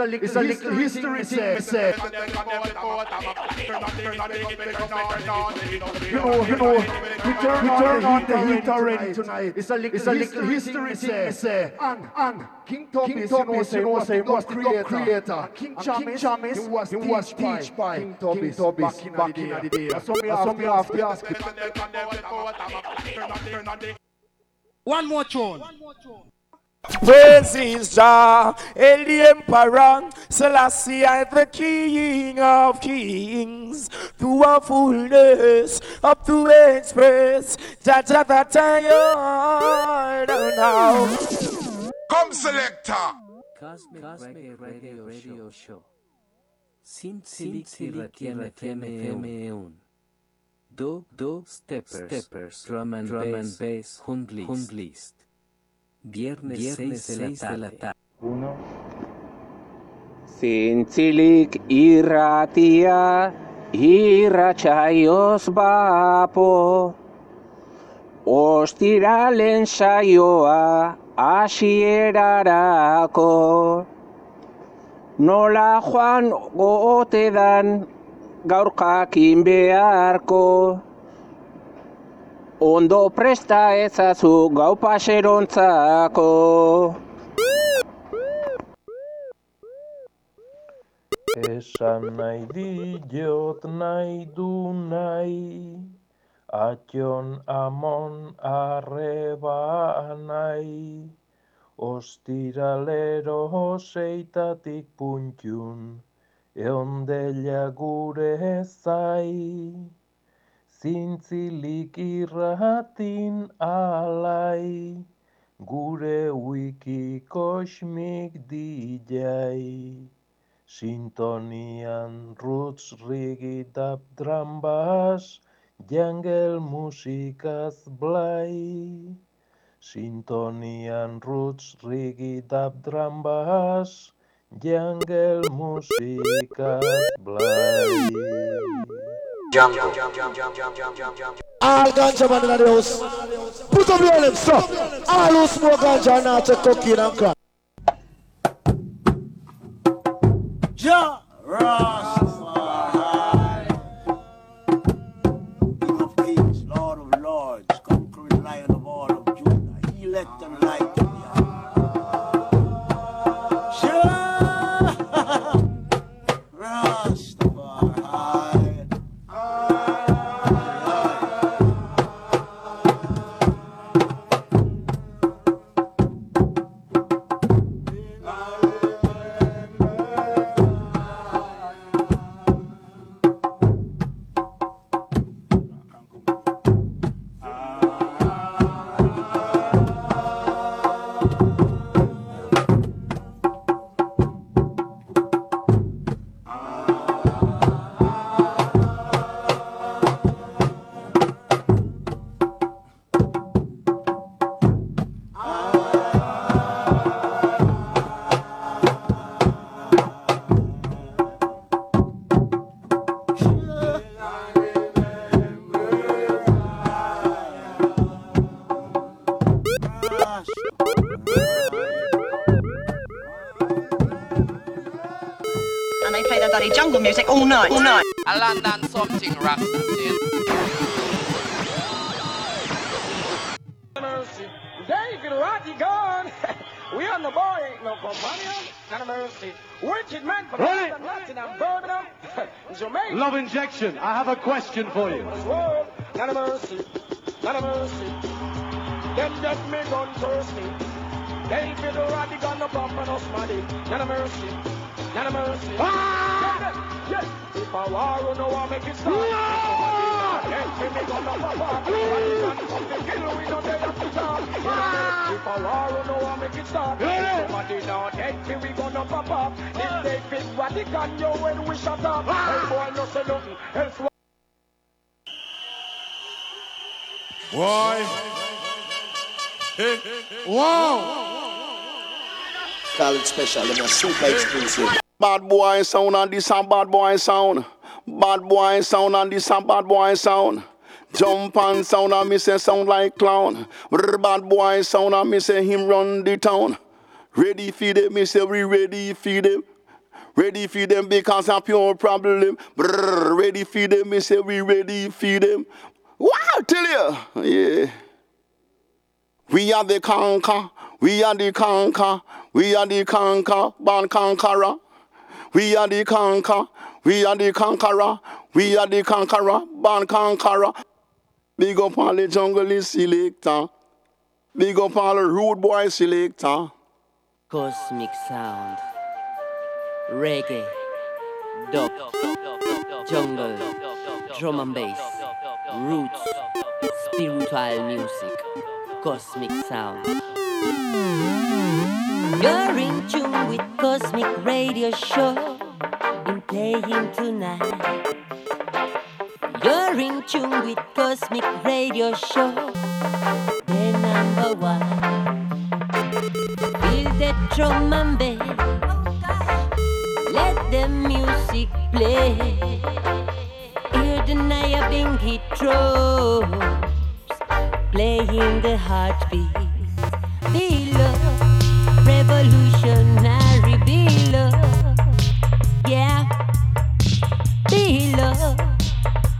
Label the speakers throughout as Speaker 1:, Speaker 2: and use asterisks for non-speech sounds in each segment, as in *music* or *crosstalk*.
Speaker 1: a little, it's a little history, say, say. You know, you know, we turn, we turn on the heat already tonight. It's a little, it's a little history, say, say. And, and, King Thomas, King Thomas you know, say, you know, say, was the creator. creator. King Jammys, he was, he was teach by King Thomas, back in, back in the day. That's what me have, me have to ask.
Speaker 2: One more tune.
Speaker 3: Praises Jah, El the Emperor, Selassie I the King of Kings, to a fullness up to express, Jah Jah that I heard now.
Speaker 4: Come selector.
Speaker 5: Kosmik, Reggae Radio, Radio Show. Zintzilik FM1. Do, do, steppers, steppers, drum and drum bass, and bass, Hundlist. Hundlist. Viernes, Viernes 6 de la tarde.
Speaker 6: Zintzilik irratia, irratsaioz bapo. Ostiralen saioa, hasierarako. Nola joan goote dan, gaur jakin beharko. Ondo presta ezazu gau paserontzako.
Speaker 7: Esan nahi diot nahi du nahi, Atxon amon arreba nahi, Ostiralero seitatik puntxun, Eondela gure zai. Zintzilik irratin alai, Gure wiki kosmik dijai. Sintonian roots rigidap drambas, Jungle musikaz blai. Sintonian roots rigidap drambas, Jungle musikaz blai.
Speaker 1: All ganja man in the house. Put up your lips, so. All who smoke ganja now take cocaine and crack.
Speaker 2: Jah Rastafari. King of kings, Lord of lords, conquering lion of all of Judah. He let them light
Speaker 8: their jungle music all night, all night.
Speaker 9: A London something Rasta saying.
Speaker 10: mercy. David Roddy gone. *laughs* we on the boy ain't no companion. Not a mercy. Wicked man from
Speaker 11: Right.
Speaker 10: London, Latin and Birmingham. *laughs* Jamaica.
Speaker 11: Love injection. I have a question for you.
Speaker 10: This world. Not a mercy. Not a mercy. Them get me gun thirsty. David Roddy gone no pump and us money. Not a mercy. Not a mercy. Ah! If a war, know I make it can they start. If a war, know I make it start. Somebody now dead, till we gonna pop up. If they fit Vatican, you when we shut up. Hey boy, no say nothing else.
Speaker 12: Why?
Speaker 13: Hey, Wow.
Speaker 14: College special, them are super exclusive.
Speaker 15: Bad boy sound and this and bad boy sound. Bad boy sound and this and bad boy sound. Jump and sound and me say sound like clown. Bad boy sound and me say him run the town. Ready for them, me say we ready for them. Ready for them because I'm pure problem. Brr, ready for them, me say we ready for them. Wow, tell you, yeah. We are the conquer, we are the conquer, we are the conquer, born conqueror. We are the conquer, we are the conqueror, we are the conqueror, born conqueror. Big up all the jungle selector, big up all the rude boy selector.
Speaker 16: Cosmic sound, reggae, dub, jungle, drum and bass, roots, spiritual music, cosmic sound.
Speaker 17: You're in tune with Kosmik Radio Show. Been playing tonight. You're in tune with Kosmik Radio Show. The number one. Feel the drum and bass. Let the music play. Hear the Nyabinghi drums playing the heartbeat. Below, revolutionary below, yeah,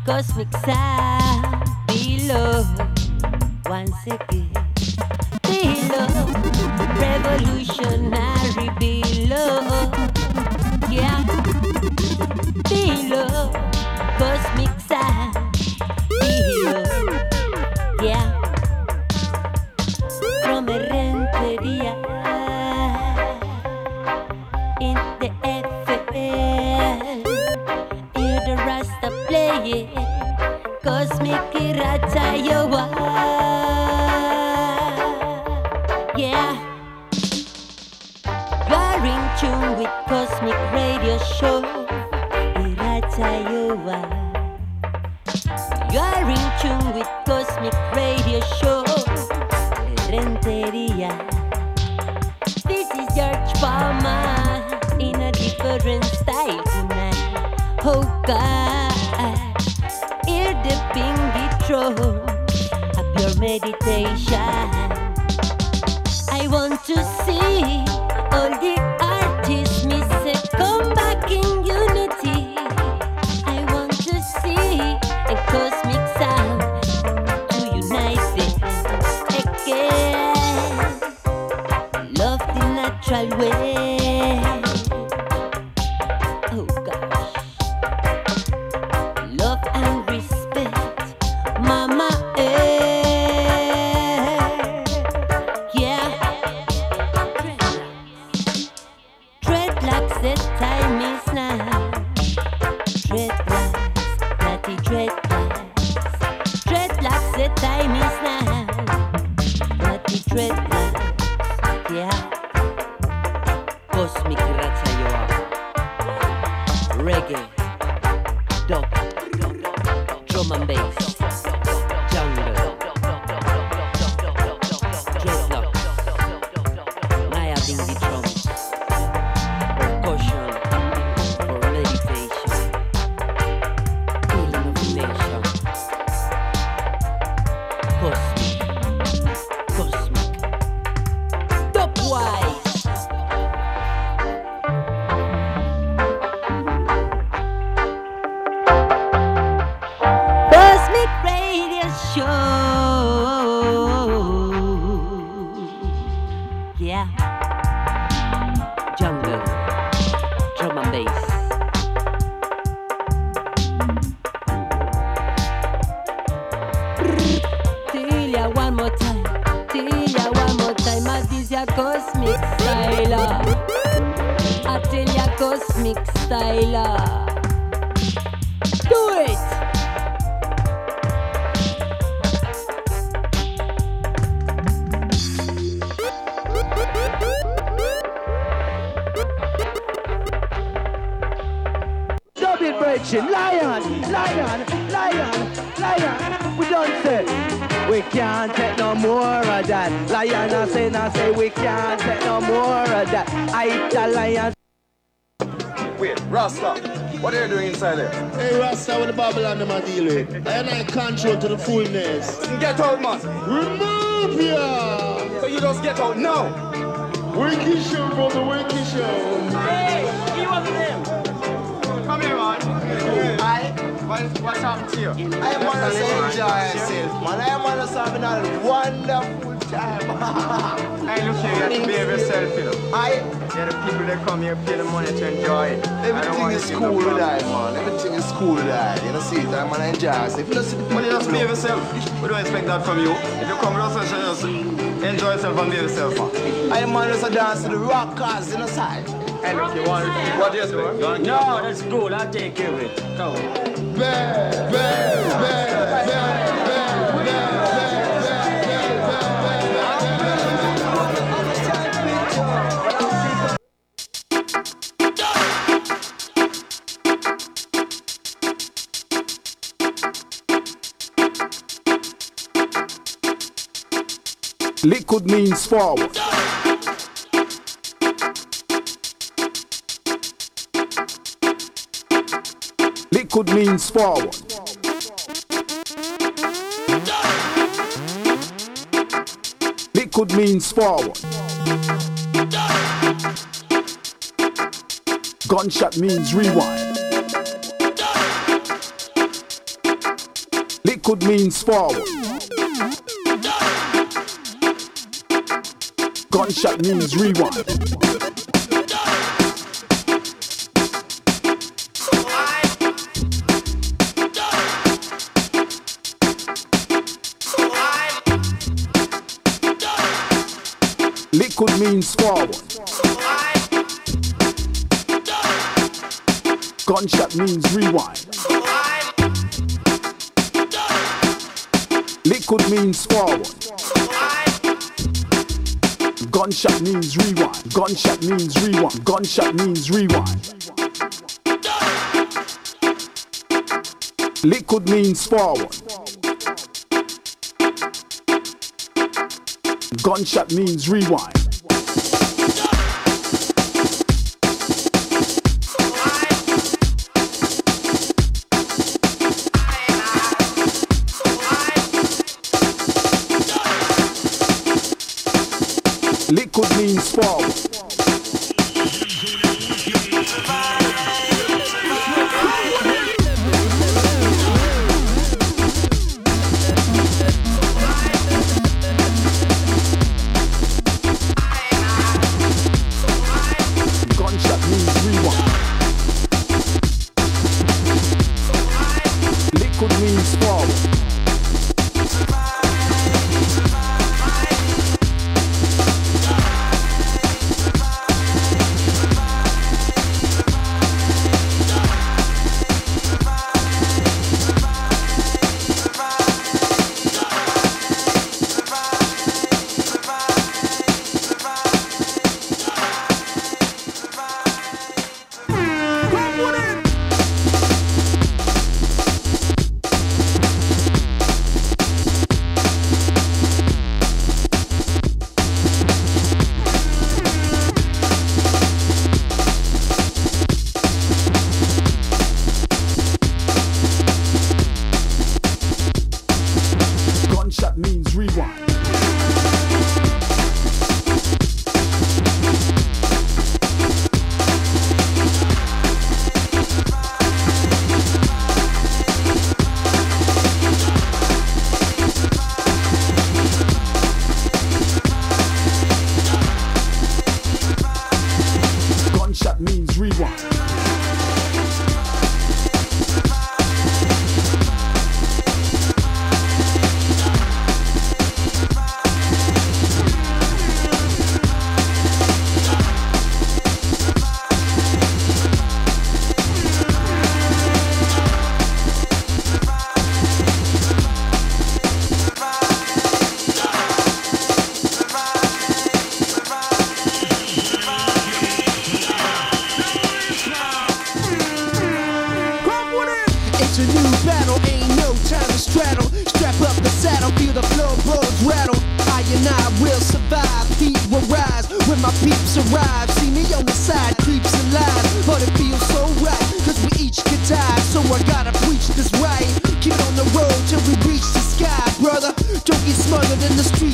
Speaker 17: cosmic sound below, once again, revolutionary yeah, cosmic with. I
Speaker 18: control to the fullness.
Speaker 19: Get out, man.
Speaker 18: Remove ya!
Speaker 19: So you just get out now.
Speaker 18: Winky show, brother, winky show.
Speaker 19: Hey, he wasn't him. Come here, man. I, what, what's happened to you?
Speaker 18: I am on to enjoy yourself, man. I am on to having a wonderful time. *laughs*
Speaker 19: Hey, look here, you have to behave yourself, you know.
Speaker 18: I,
Speaker 19: Yeah, the people that come here pay the money to enjoy it.
Speaker 18: Everything is cool
Speaker 19: no
Speaker 18: with that, man. Everything is cool with that. You know, see, I'm on enjoy yourself. If you don't see the
Speaker 19: But you just behave yourself. We don't expect that from you. If you come with us, just enjoy yourself and behave yourself, man.
Speaker 18: I am on to dance to the rockers, you know, side.
Speaker 19: Hey, look, you want what do you expect? You want
Speaker 20: No, that's good. I'll take care of it. Come on.
Speaker 18: Bad, bad, bad, bad,
Speaker 21: Means forward. Liquid means forward. Liquid means forward. Gunshot means rewind. Liquid means forward. Gunshot means rewind. Liquid means forward. Gunshot means rewind. Liquid means forward. Gunshot means rewind. Gunshot means rewind. Gunshot means rewind. Liquid means forward. Gunshot means rewind.
Speaker 22: smarter than in the street.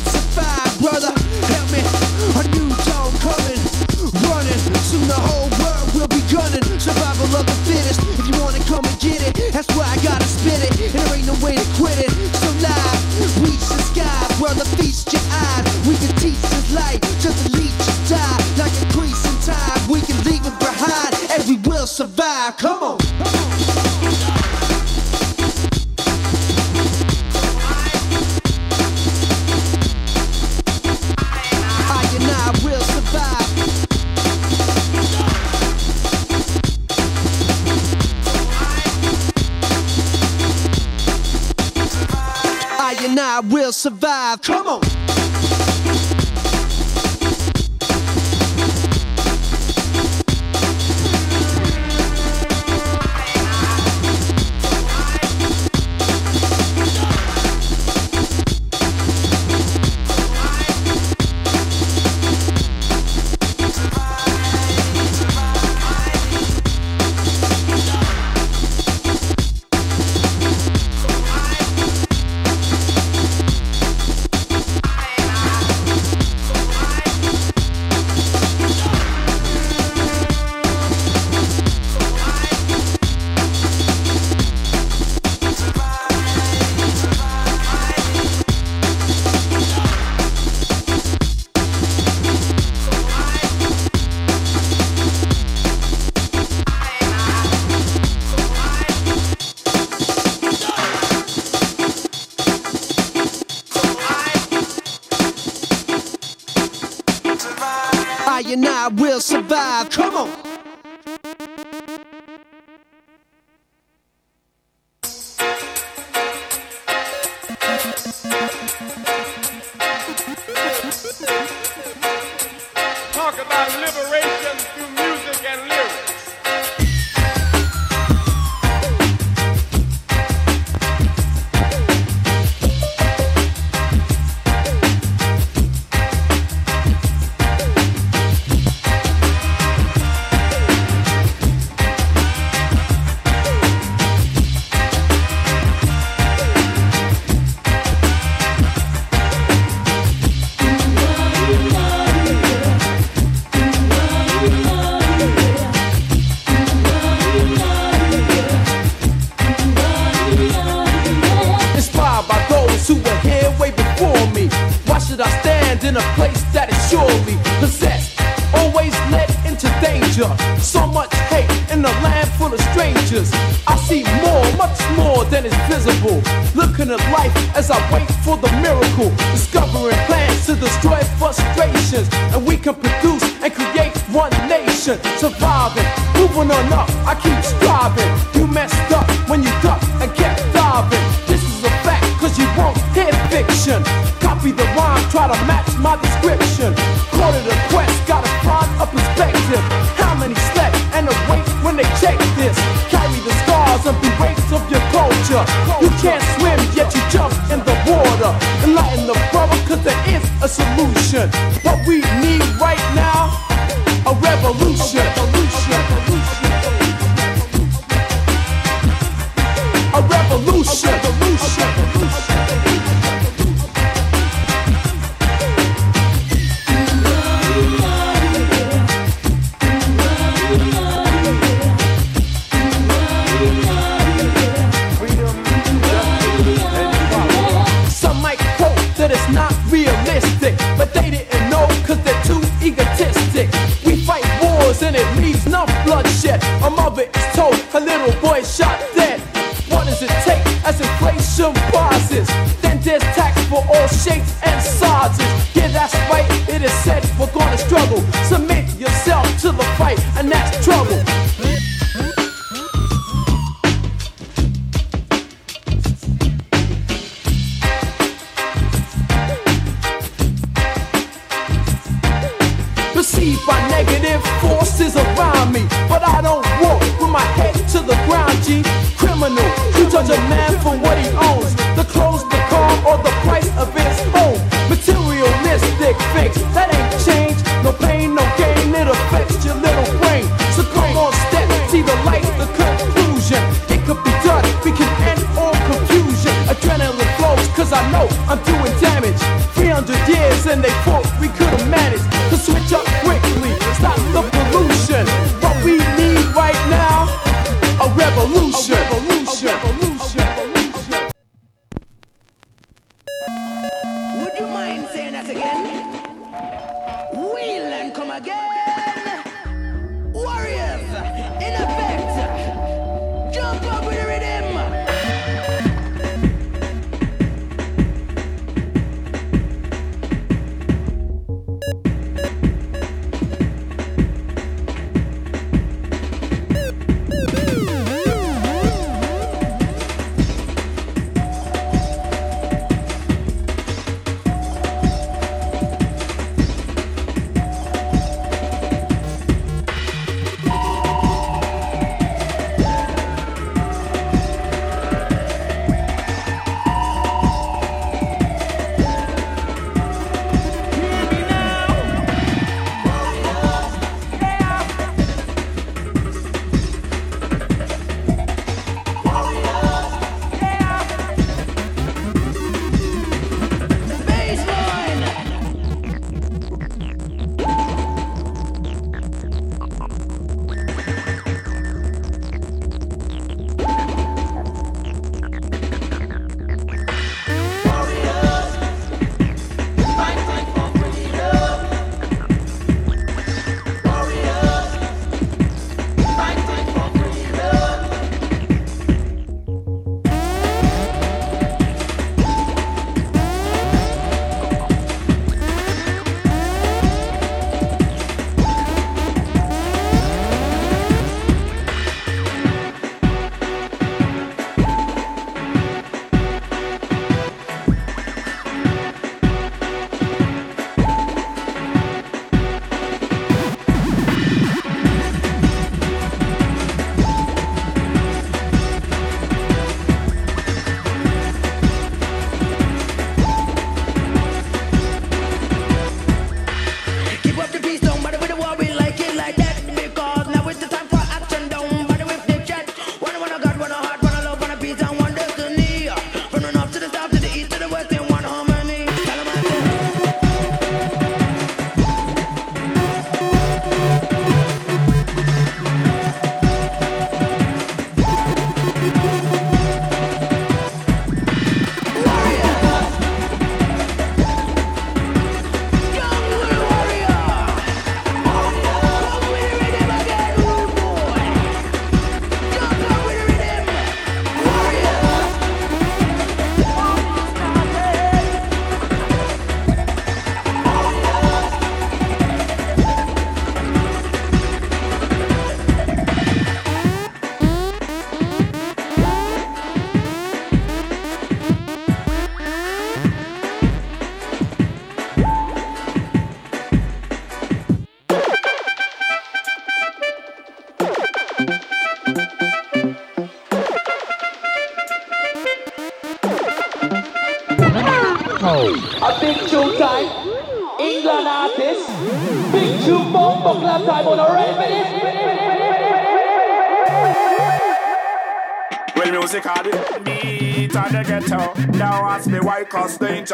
Speaker 22: gotta
Speaker 23: match my description. Quarter the quest, gotta find a perspective. How many slept and awake when they check this? Carry the scars of the weights of your culture. You can't swim, yet you jump in the water. Enlighten the problem, cause there is a solution. What we need right now, a revolution.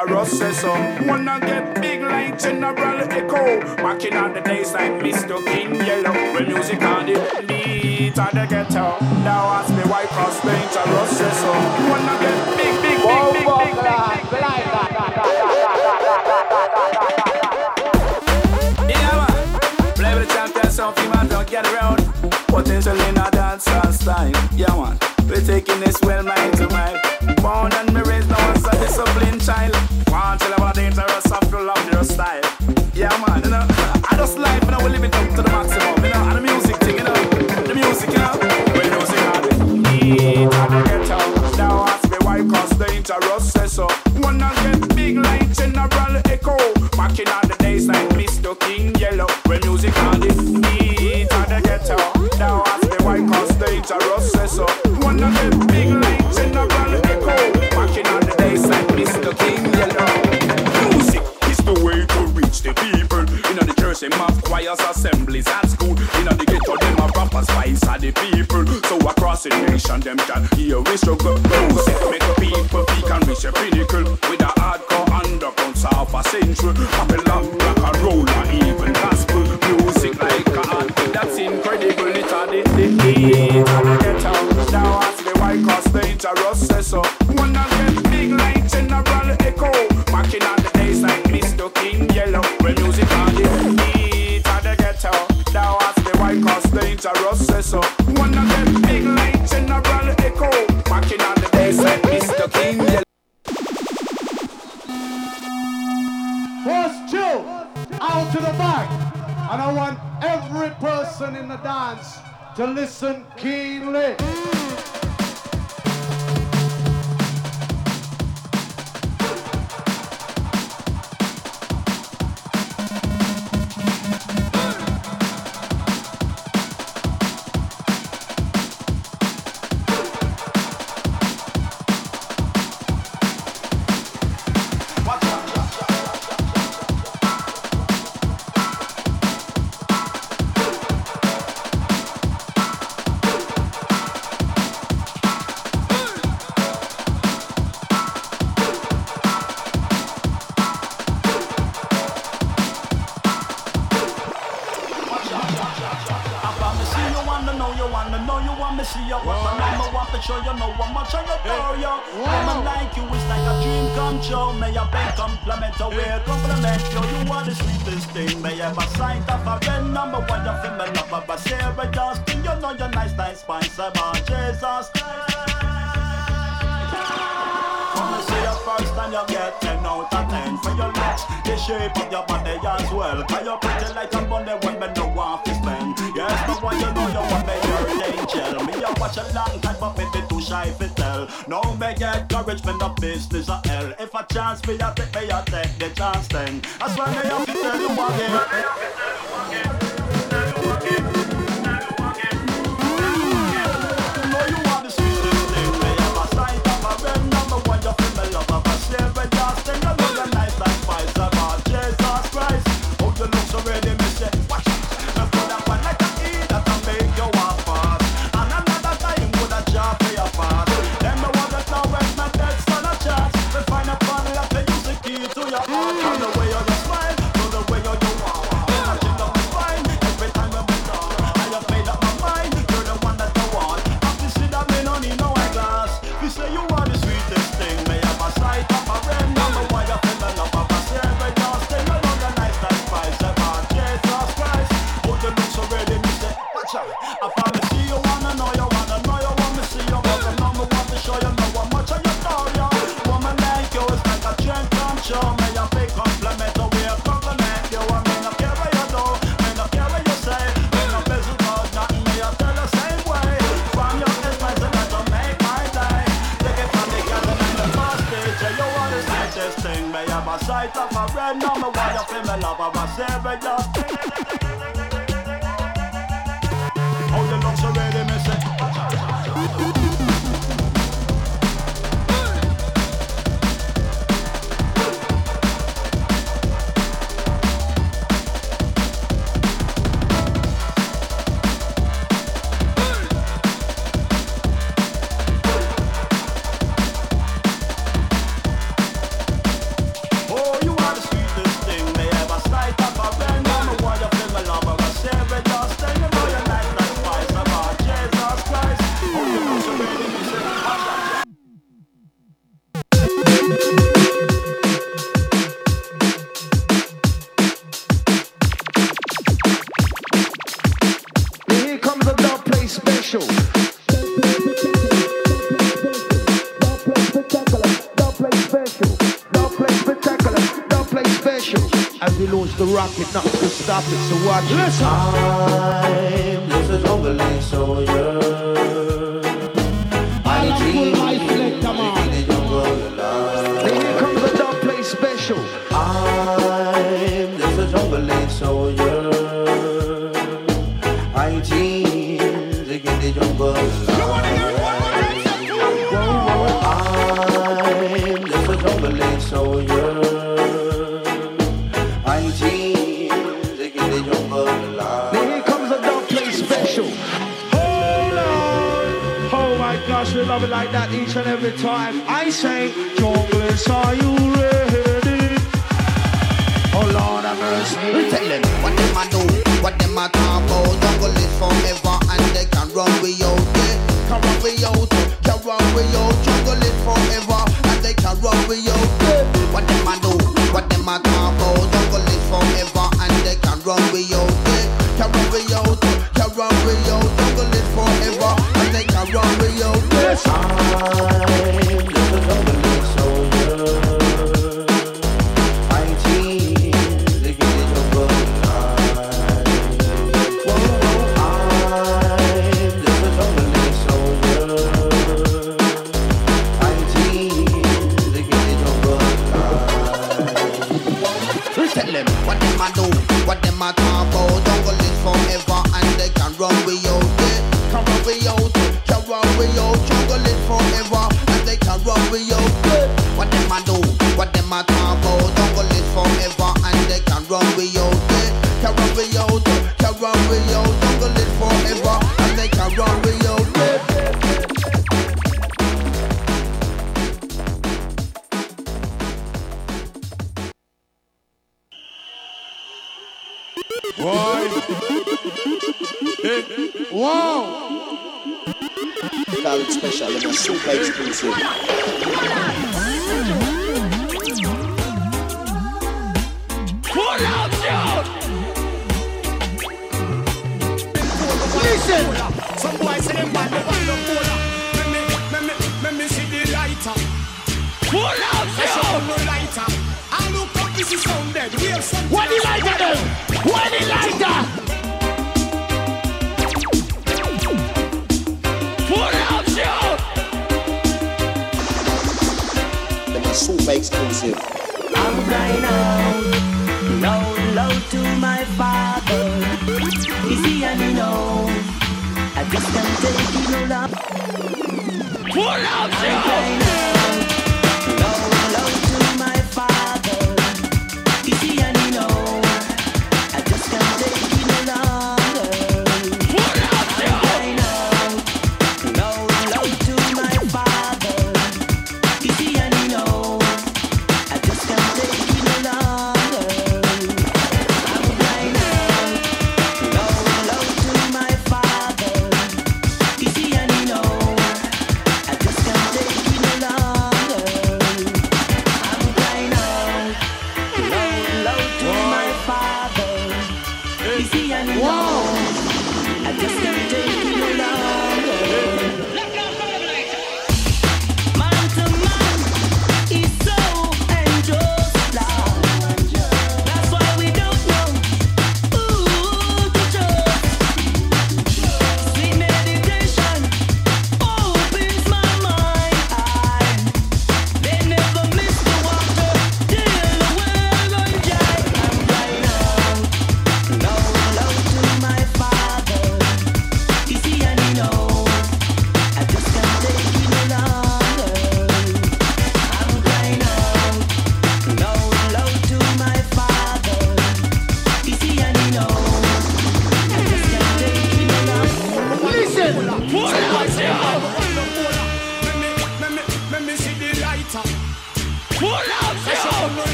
Speaker 23: Lecturer says so.
Speaker 24: Wanna get big like General Echo. Back in the days like Mr. King Yellow. With music on the beat of the ghetto. Where music on the beat of the ghetto, now ask me why cause they just say so. One of them big lights in the grand echo, marching on the days like Mr. King Yellow.
Speaker 25: Music is the way to reach the people. In the church, and have choirs, assemblies, and school. In the ghetto, them have rappers, spice,
Speaker 1: and the people. So
Speaker 26: across the
Speaker 14: nation, them can hear we struggle. To love of matter about Uncle is forever and they can run we out there. Can run we out there. Can run we out. Uncle is forever and they can run
Speaker 27: we
Speaker 1: out.
Speaker 28: Why? *laughs*
Speaker 26: Wow!
Speaker 21: Special, it's super exclusive.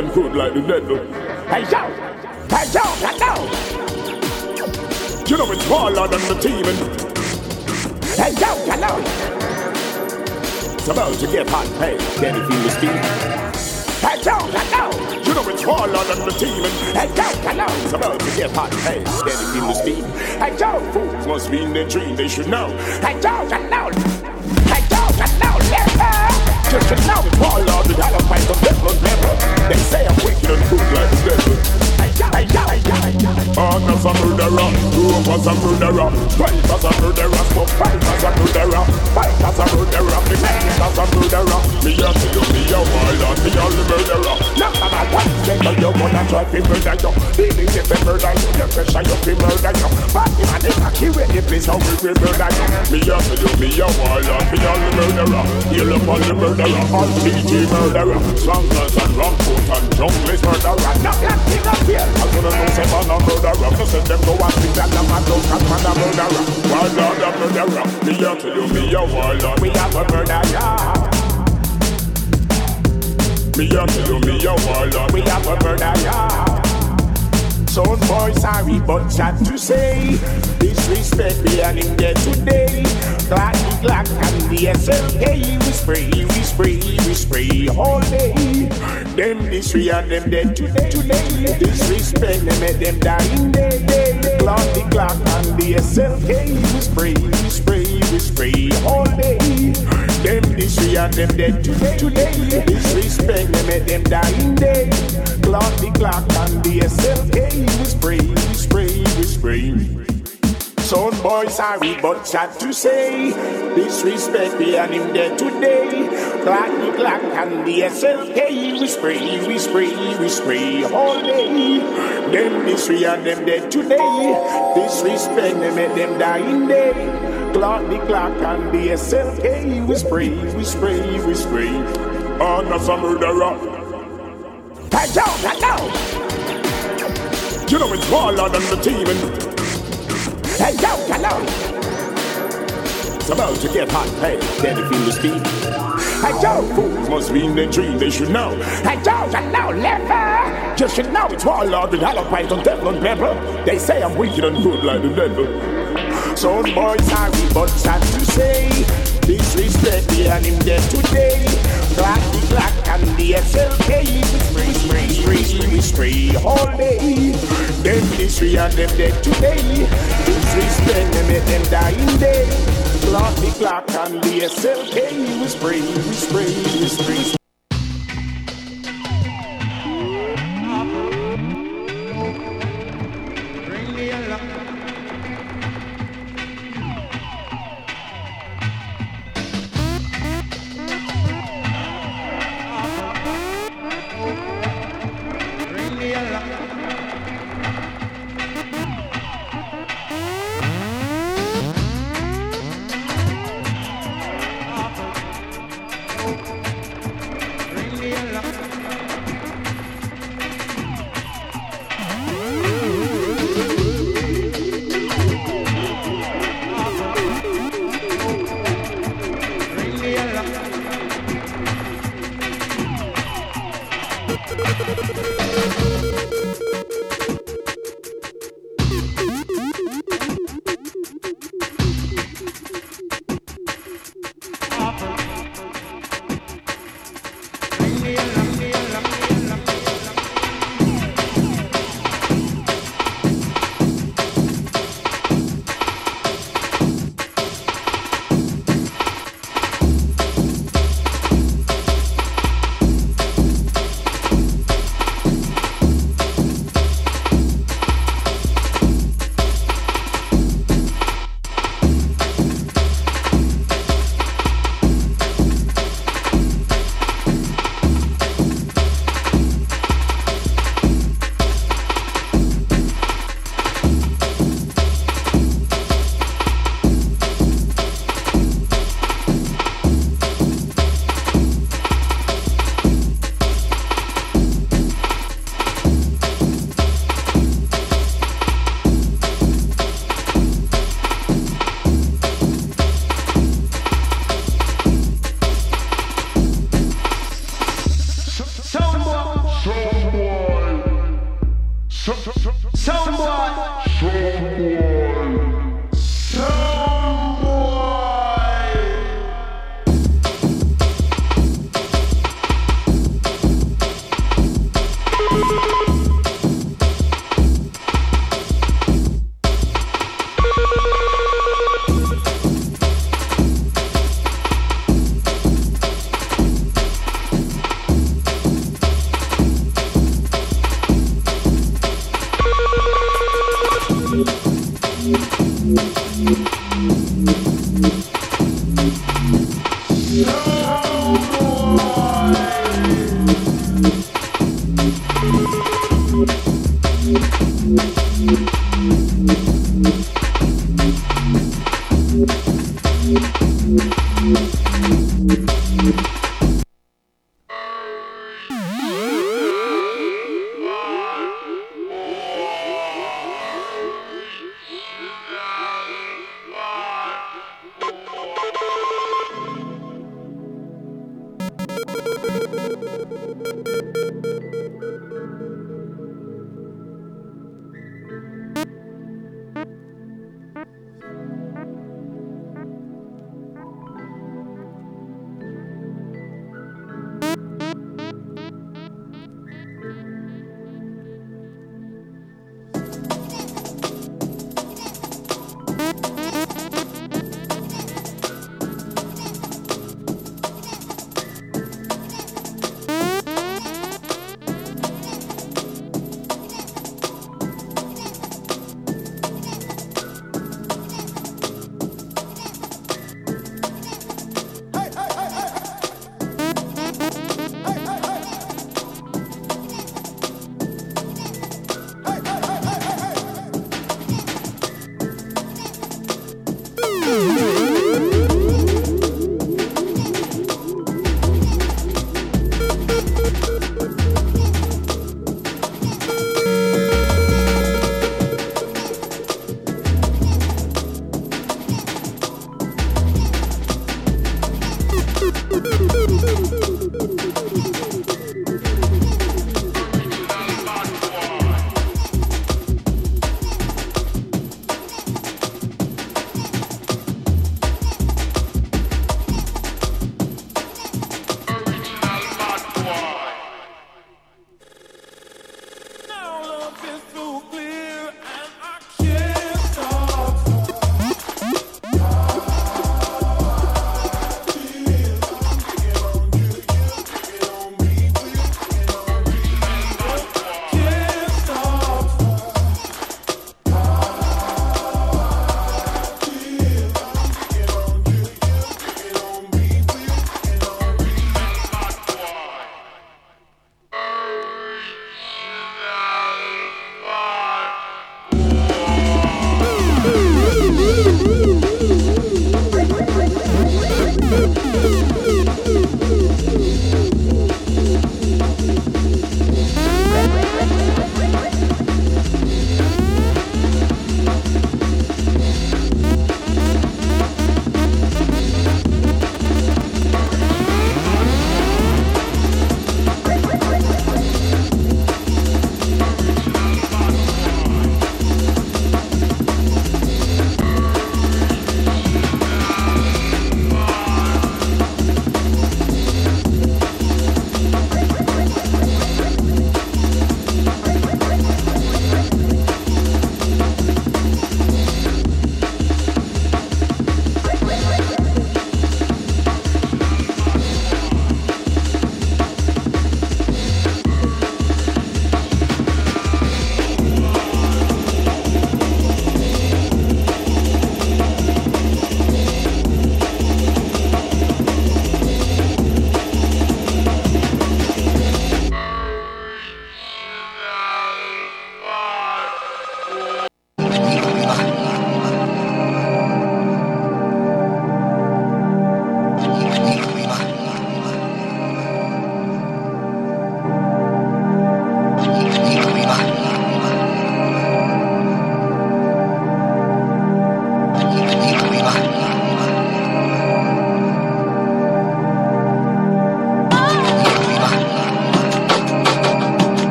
Speaker 21: And good like the devil. Hey, Joe. Hey, Joe, I know. You know it's Warlord and the team. And... Hey, Joe, I know. It's about to get hot. Hey, can you feel the steam? Hey, Joe, I know. You know it's Warlord and the team. And hey, Joe, I know. It's about to get hot. Hey, can you feel the steam? Hey, Joe, fools must be in their dream. They should know. Hey, Joe, I know. Hey, Joe, I know. Lever. Just should know it's Alapite on Teflon pepper. They say I'm wicked and good like murderer. Two of us a murderer. Five as a murderer. So five as a murderer. Five as a murderer. Name is as a murderer. Me a tell you, me a warlord. Me a murderer. I'm a one second. You wanna try to murder you. Feeling if they murder you. The pressure you fi murder you. But in a the cocky ready place how we will murder you. Me a tell you, me a warlord. Me a murderer. Heal up on the murderer. On DJ murderer. Slangers and rockfoot and junglist murderer. Now black thing up here. I'm gonna know say man a murderer. So send them and think that the man don't cut man a murderer. Warlord a murderer. Me a tell you, me a warlord. We have a murderer. Me a tell you, me a warlord. We have a murderer. Son boy sorry, but sad to say Disrespect me and him dead today Glock the Glock and the SLK We spray, we spray, we spray all day Them this we and them dead today, today Disrespect them make them die in day, day the Glock and the SLK We spray, we spray, we spray all day. Them this we and them dead today, today. Disrespect them make them in day. Glock the Glock and the SLK We spray, we spray, we spray Son boy sorry, but sad to say Disrespect me and him dead today. Glock the Glock and the SLK We spray, we spray, we spray all day. Them we and them dead today Disrespect them make them dying in day. Glock the Glock and the SLK We spray, we spray, we spray. On Oh, that's a murderer Hey, I know You know it's Warlord than the team and Hey, yo, hello. It's about to get hot. Hey, can you feel the steam? Hey, yo, fools must be in their dream. They should know. Hey, yo, hello, lever. Just should know it's Warlord with Halopite on Teflon pepper. They say I'm wicked and good like the devil. Some boys sorry, but sad to say. Disrespect me and him dead today. Black black and the SLK. We spray, spray, spray, we spray all day. Them this we and them dead today. Disrespect them, make them in day. Black the black and the SLK. We spray, we spray, we spray.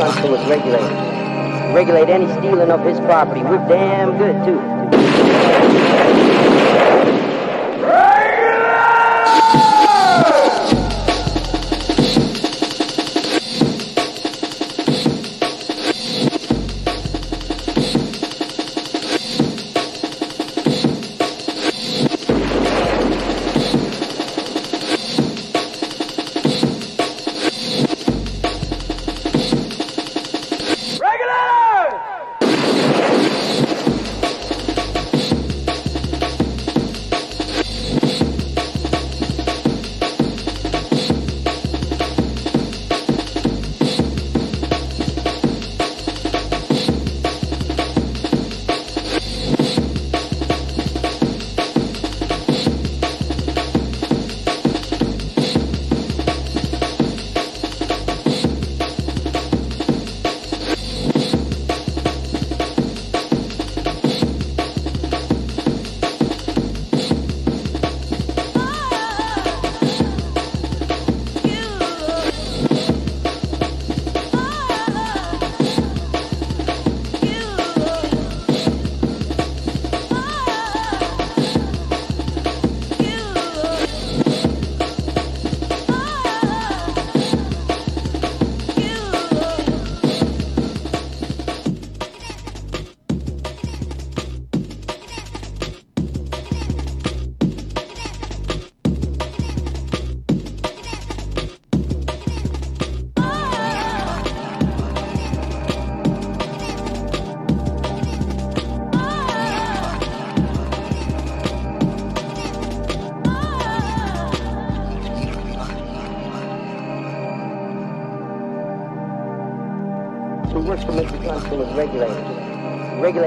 Speaker 29: Works for Mr. Tunstall as regulators. Regulate any stealing of his property. We're damn good, too.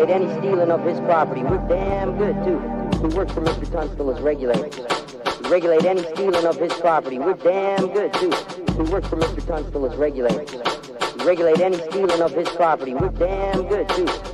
Speaker 30: regulate any stealing of his property. We're damn good, too. We work for Mr. Tunstall as regulators. We regulate any stealing of his property. We're damn good, too. We work for Mr. Tunstall as regulators. We regulate any stealing of his property. We're damn good, too.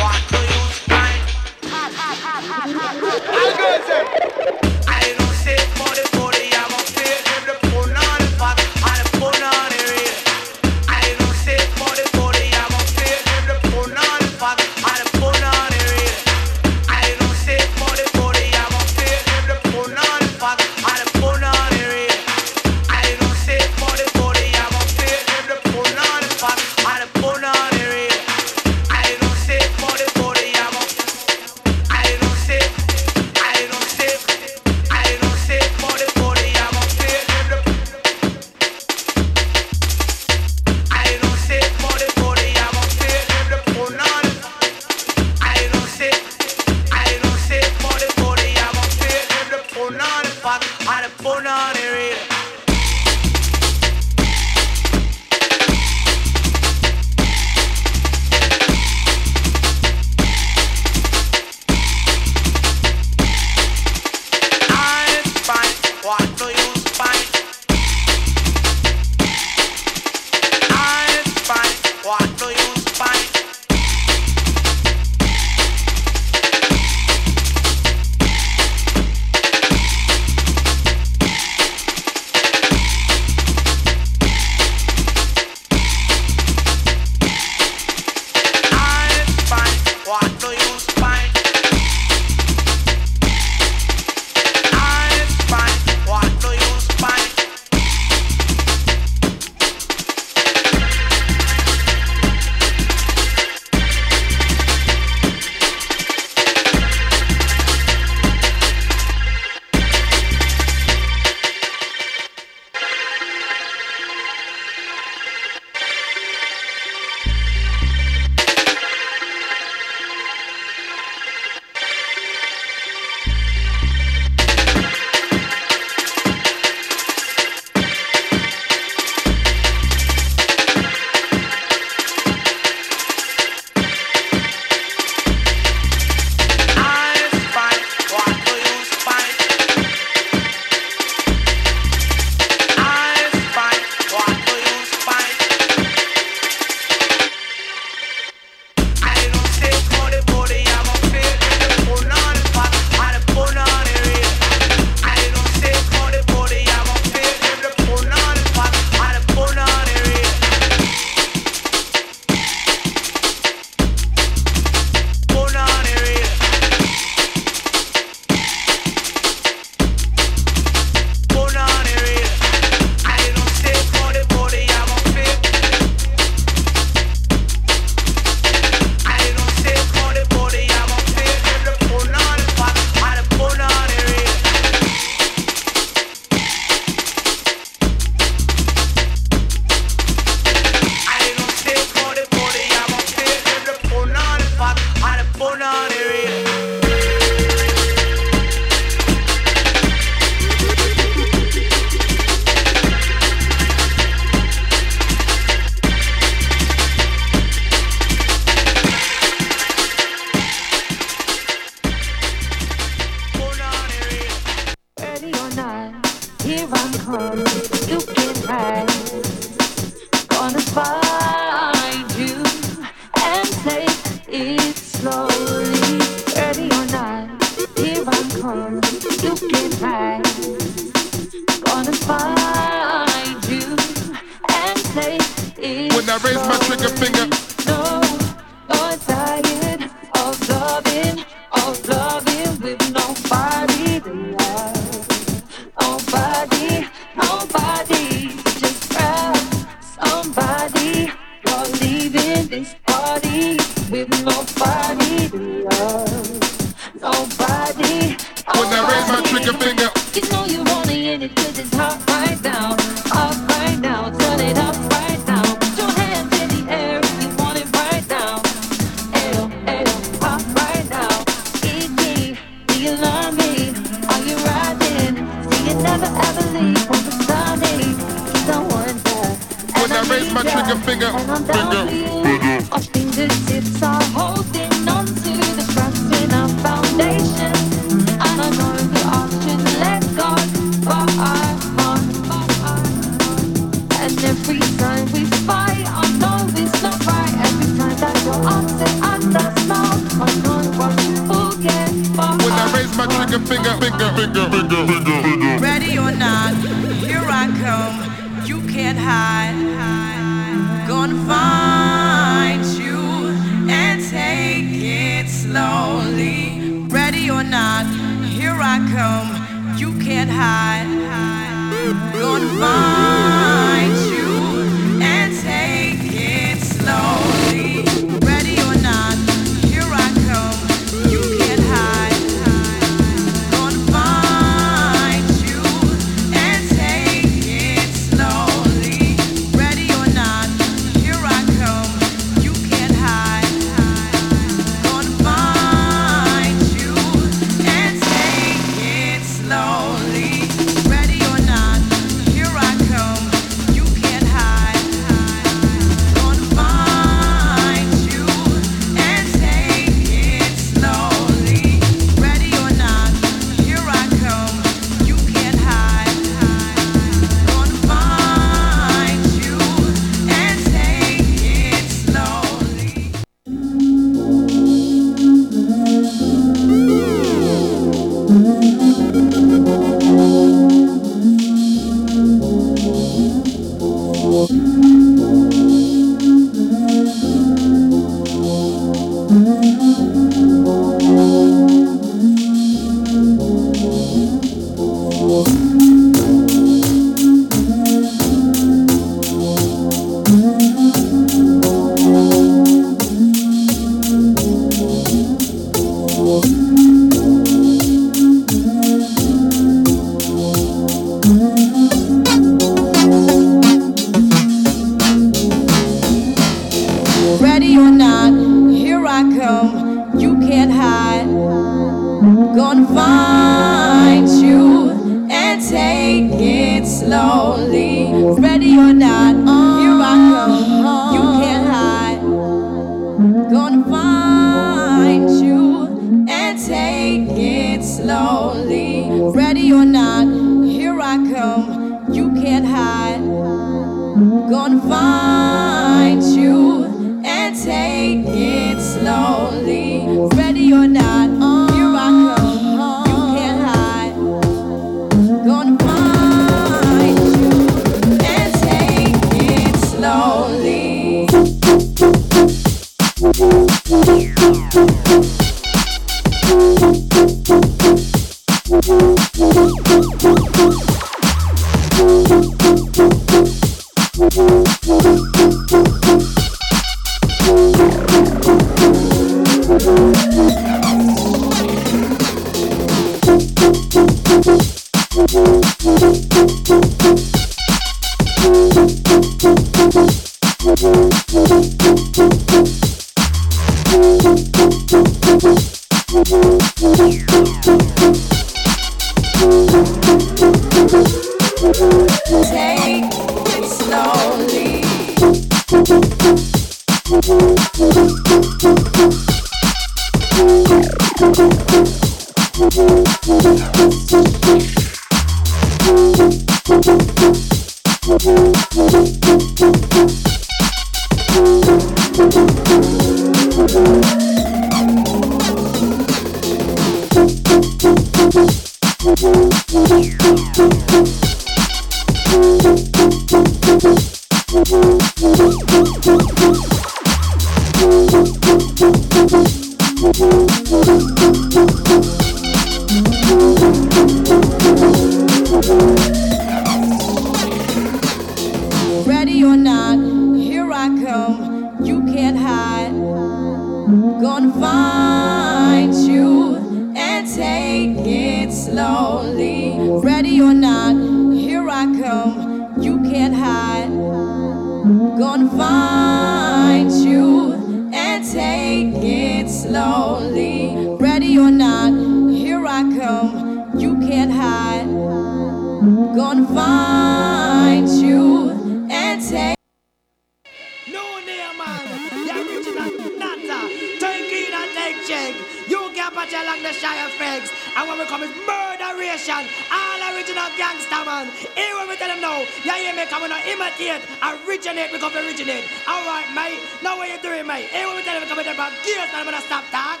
Speaker 27: originate, originate, we originate. All right, mate. Now what you're doing, mate? Hey, what we tell you, we come gears, and I'm gonna stop that.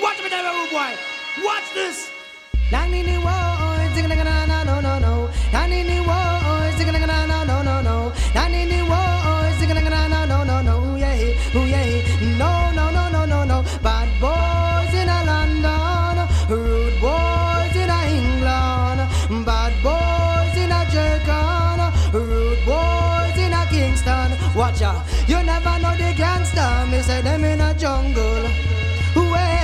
Speaker 27: Watch me tell you, boy. Watch this. Nang ni ni wo, sing na na na no no no. Nang ni ni wo. Gangster. Me say them in a jungle. Well.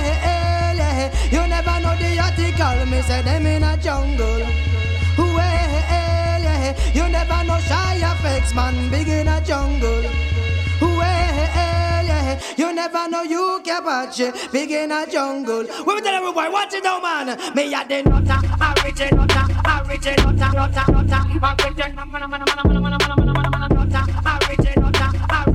Speaker 27: You never know the article, me say them in a jungle. Well. You never know shy effects, man, big in a jungle. Well. You never know you it, big in a jungle. We tell every boy, watch it now, man. Me a the nutter, a rich nutter, nutter, nutter, nutter,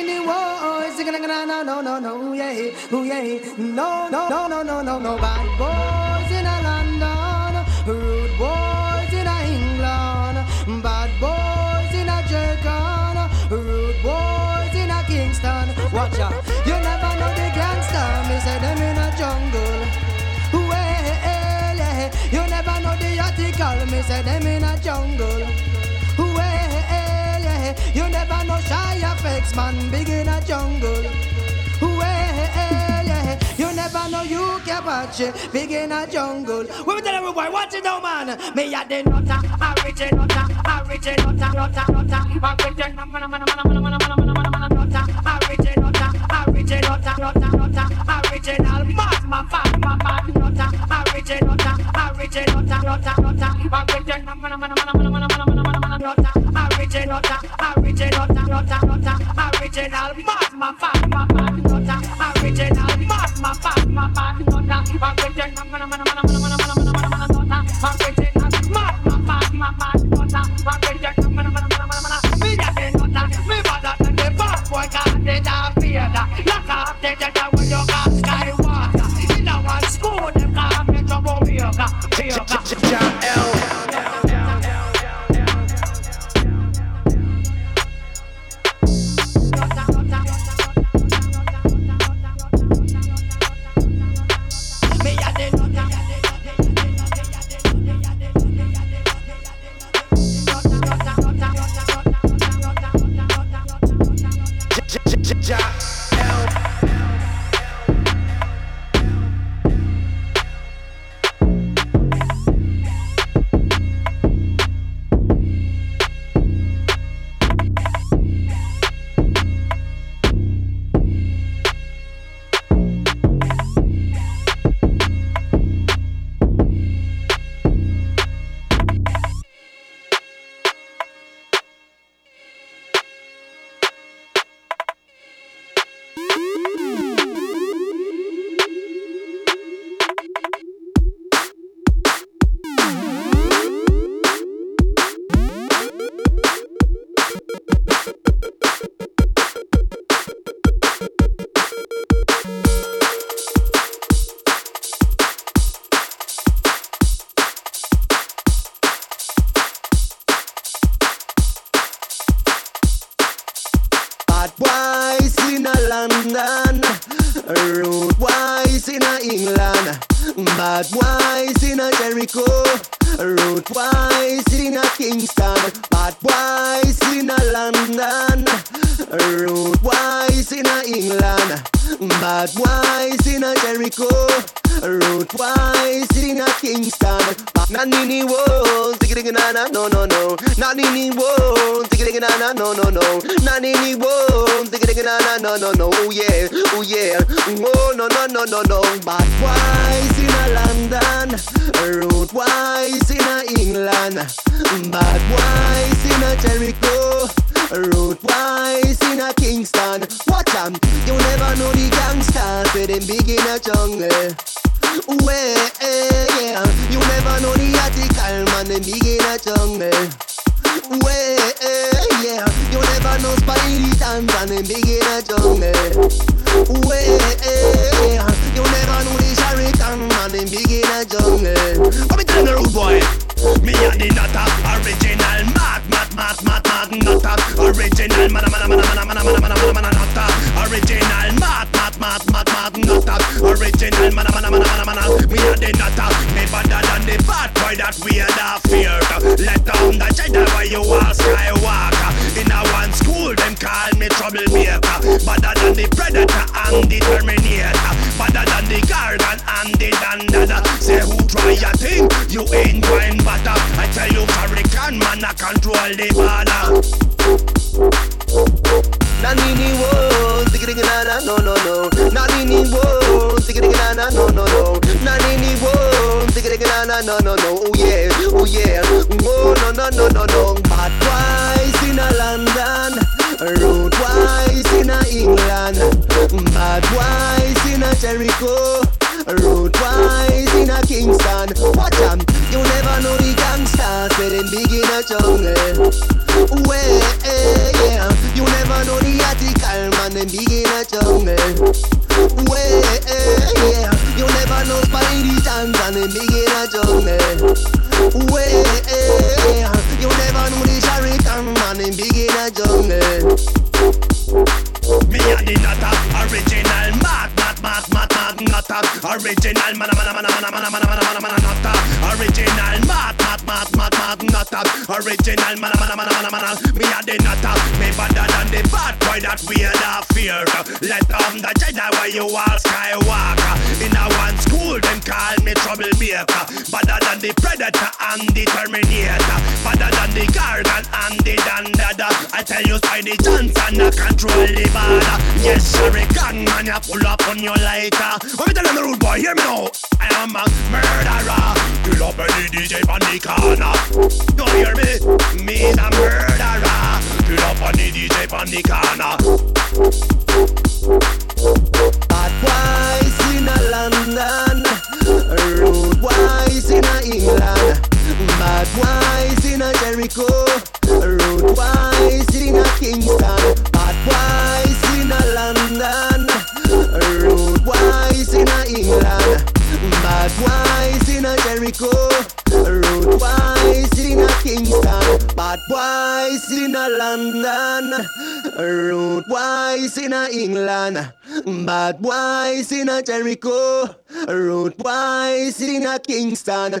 Speaker 27: Nanini wo, zing na na na no no no. Ooh yeah, yeah. No no no no no no no. Bad boys in a London, rude boys in a England, bad boys in a Jamaica, rude boys in a Kingston. Watch out, you never know the gangster. Me say them in a jungle. Well, yeah. You never know the article, me say them in a jungle. Shy effects, man, big in a jungle. Well, yeah. You never know you can watch it, big in a jungle. We tell every boy, watch it now, man. Me a the nutter, rich nutter, rich nutter, nutter, nutter, nutter, original mad, my fat, my bad nutter, original nutter, original nutter, nutter, nutter, original nutter, original original original mad, my fat, my bad nutter, original. Mad, my fat, my bad nutter, original. Nutter, original mad, my fat, my bad nutter, original. Me a the nutter, me bother to the bad boy, cause they don't fear that. Lock up the dead when you got
Speaker 14: Oh no no no no no. Bad boys in a London, road wise in a England. Bad boys in a Jericho. Road wise in a Kingston. Watch 'em, you never know the gangsters where them big in a jungle. Well, yeah, you never know the article man them big in a jungle. Well, yeah, never know Spidey Dance and them big in a jungle. Yeah, you never know the Sharikan man them big in a jungle. Me and the nutter, original mad, mad, mad, mad, mad nutter, original man, man, man, man, man, man, man, man, man, nutter, original mad, mad, mad, mad, mad nutter, original man, man, man, man, man, man. Me and the nutter, me better than the bad boy that we had a fear. Let down the Jedi where you are skywalker. A them call me troublemaker. Better than the predator and the terminator. Better than the garden and the dandada. I tell you, Spidey Johnson, I control the border. Yes, Sharikan, man, you pull up on your lighter. Let me tell them the rude boy, hear me now. I am a murderer. Pull up any DJ on the corner. You hear me? Me the murderer. Pull up on the DJ on the corner. Boys in a London, road wise in a England. Bad boys in a Jericho, road wise in a Kingston. Bad boys in a London, road wise in a England. Bad boys in a Jericho, road wise Kingston. Bad boys in a London. Rude boys in a England. Bad boys in a Jericho. Rude boys in a Kingston.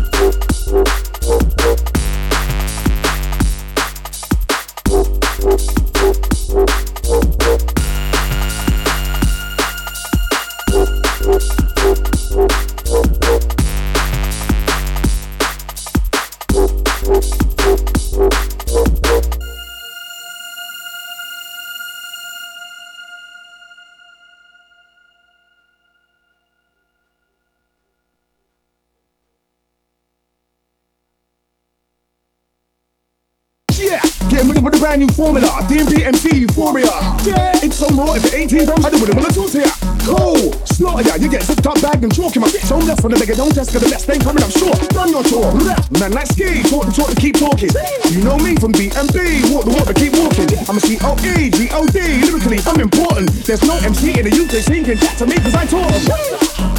Speaker 21: new formula. DMP MC Euphoria. Yeah, it's so raw. If it ain't team, I do what I'm gonna talk to ya. Cool, slaughter ya. You get zipped up bag and chalk in my bitch. Home left for the nigga. Don't test, cause the next thing coming, I'm sure. Run your tour. Man, like ski. Talk the talk to keep talking. You know me from DMB. Walk the walk but keep walking. I'm a C-O-E, G-O-D. Lyrically, I'm important. There's no MC in the UK can chat to me cause I talk.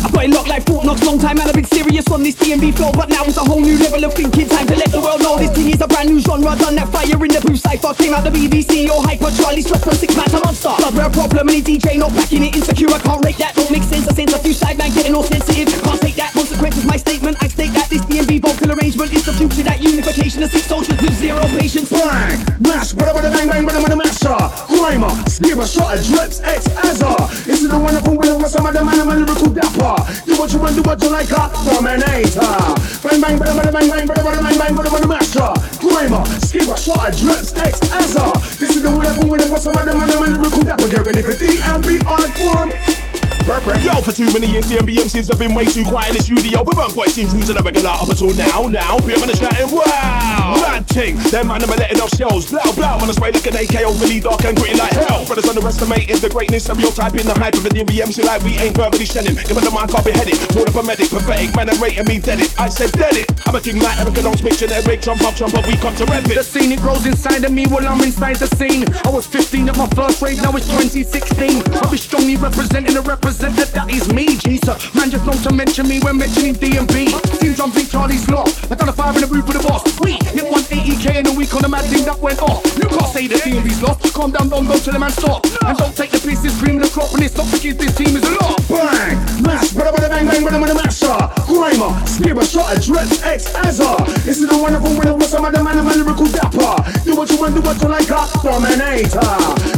Speaker 31: I got it locked like Fort Knox, long time, and I've been serious on this DMB flow. But now it's a whole new level of thinking. Time to let the world know this thing is a brand new genre. Done that fire in the booth cypher. Came out the BBC, or hyper. Charlie Stress from six man to monster. Blood rare problem, any DJ not backing it. Insecure, I can't rate that. Don't make sense. I sense a few side man getting all sensitive. Can't take that. Consequences, my statement. I this DMB vocal arrangement is the future. That unification of six soldiers with zero patience.
Speaker 21: Bang, mash, bada bada bang bang, bada bada masher. Grimer, shot at drips, X Azar. This is the wonderful winner with some of the man, I'm a lyrical dapper. Do what you want, do what you like, a dominator. Bang bang, bada bada bang bang, bada bada bang bang, bada bada masher. Grimer, shot at drips, X Azar. This is the wonderful winner with some of the man, I'm a lyrical dapper. Get ready for DMB art form.
Speaker 32: Yo, for too many years, the MCs have been way too quiet in the studio. But Bunk Boy seems who's a regular up until now. Now, people are shouting, wow! Mad ting, them man are letting off shells. Blow, blow, on the way looking AK overly dark and gritty like hell. Brothers underestimating the greatness, stereotyping the hype of the DMC like we ain't verbally shelling. Give the mind, can't be headed. More of a medic, pathetic, man, and rating me dead it. I said dead it. I'm a king like Eric Alon's picture, Eric, jump up, jump up, we come to rev it.
Speaker 31: The scene it grows inside of me while I'm inside the scene. I was 15 at my first rave, now it's 2016. I'll be strongly representing a representative that is me, Jesus. Man just know to mention me when mentioning DMB. Seems I'm Big Charlie's law. I got a fire in the roof for the boss. We hit 180k in a week on a mad thing that went off. You can't say that DMB's lost. Calm down, don't go till the man stop. And don't take the pieces, cream the crop when it's not because this team is a lot.
Speaker 21: Bang, mash, bada bada bang bang, bada bada masher. Ah. Grimer, give a shot at drips, X Azar. This is the wonderful winner with of the man, I'm a lyrical dapper. Do what you want, do what you like, a dominator.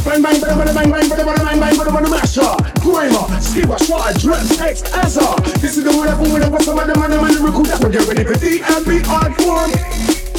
Speaker 21: Bang bang, bada bada bang bang, bada bada bang bang, bada bada masher. Ah. Grimer, give a shot drips, X Azar. This is the wonderful winner with some of the man, I'm a lyrical dapper. Get ready for DMB art form.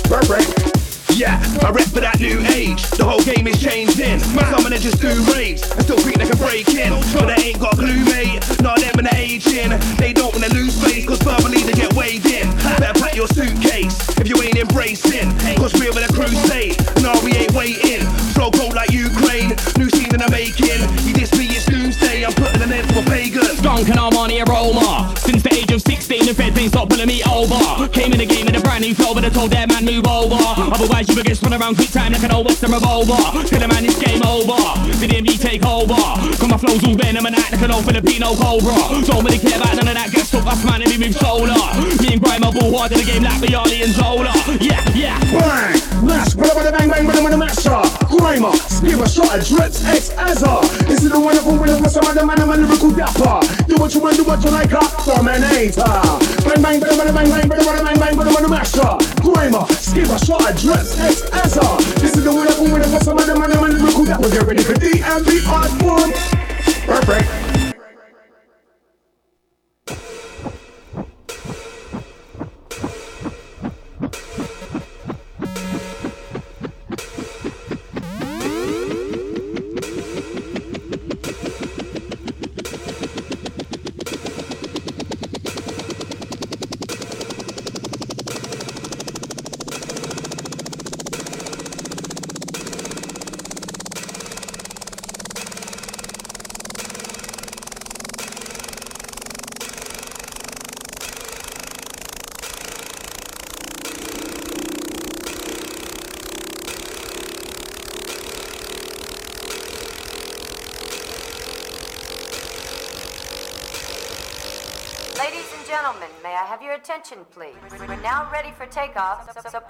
Speaker 21: Perfect.
Speaker 32: Yeah, I rep for that new age. The whole game is changing. Some of just do raves and still think they can break in. But they ain't got a clue, mate. Not them in the aging. They don't wanna lose face, cause verbally they get weighed in. Better pack your suitcase if you ain't embracing. Cause we're with a crusade. No, we ain't waiting. Flow cold like Ukraine. New season I'm making. You diss me, it's doomsday. I'm putting an a pagan.
Speaker 31: Skunk and Armani aroma. Since the age of 16, the feds ain't stop pulling me over. Came in the game with a brand new flow, but I told that man move over. Otherwise, you would get spun around quick time like an old Western revolver. Tell the man it's game over. The DMD take over. Cause my flow's all venom and act like an old Filipino cobra. Don't really care about none of that. Get stuck us, man, and we move solar. Me and Grime are ball hard in the game like Vialli and Zola. Yeah, yeah.
Speaker 21: Bang, mash, bada bang bang, bada bada masher. Grimer, give a shot at drips, X Azar. This is the wonderful winner with some of the man, I'm a lyrical dapper. Do what you want, do what you like, a dominator. Bang bang, bada bada bang bang, bada bada bang bang, bada bada masher. Grimer, a shot at drips, X Azar. This is the wonderful winner with some of the man, I'm a lyrical dapper. Get ready for DMB art form. Perfect.
Speaker 33: Takeoff, so, so please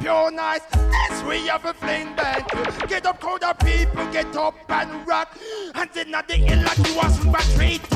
Speaker 34: pure nice. This we have a flame band. Get up, call the people, get up and rock. And then at the hill like you was from a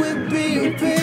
Speaker 35: With being patient.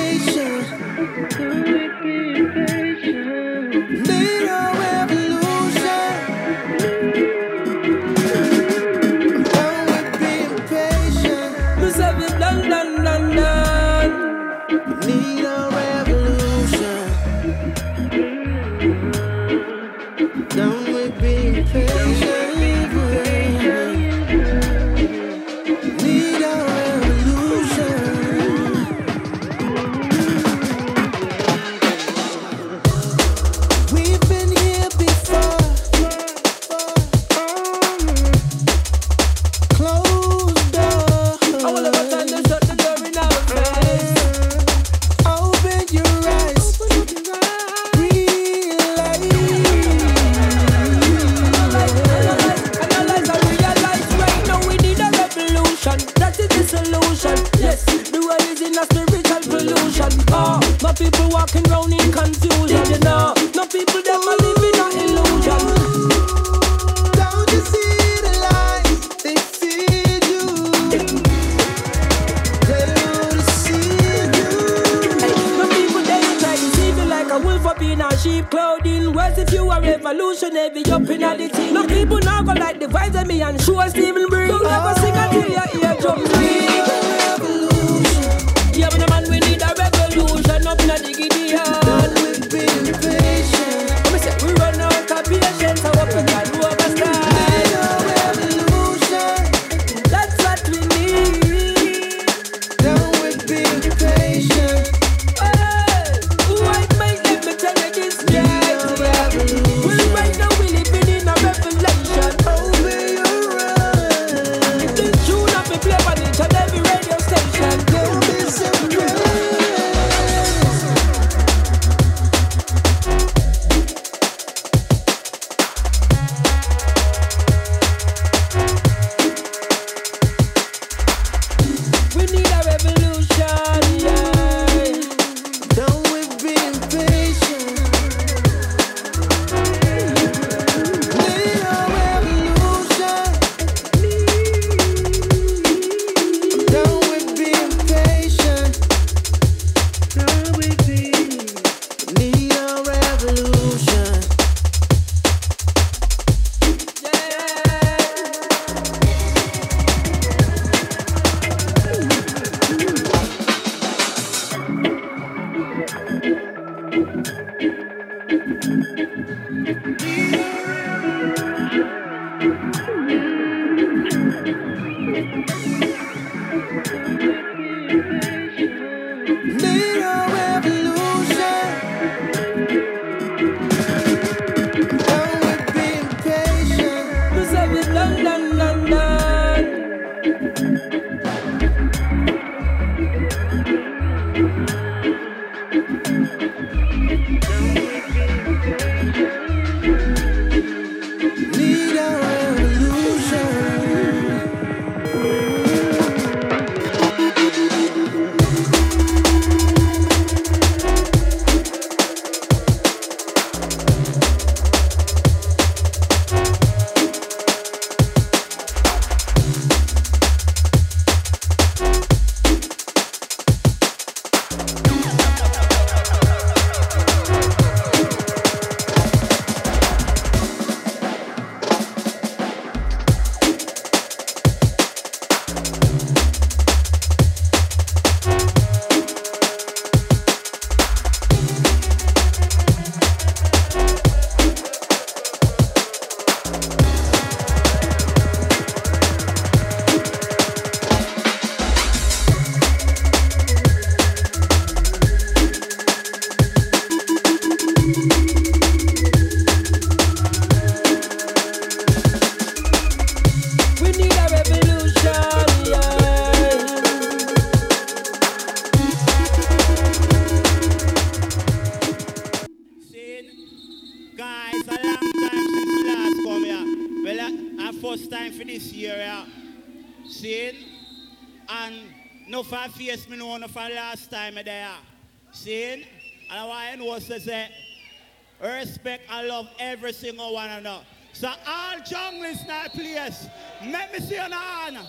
Speaker 36: Every
Speaker 37: single one of them. So all junglers in that place, let me see an on.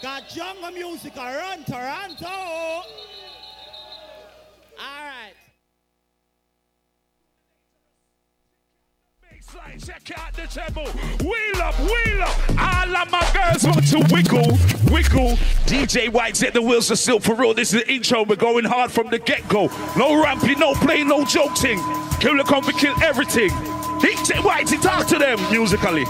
Speaker 37: Got jungle music, run Toronto. All right.
Speaker 30: Check out the treble. Wheel up, wheel up. All of my girls want to wiggle, wiggle. DJ White said the wheels are still for real. This is the intro. We're going hard from the get go. No ramping, no playing, no joking. Kill the we kill everything. DJ White, talk to them musically.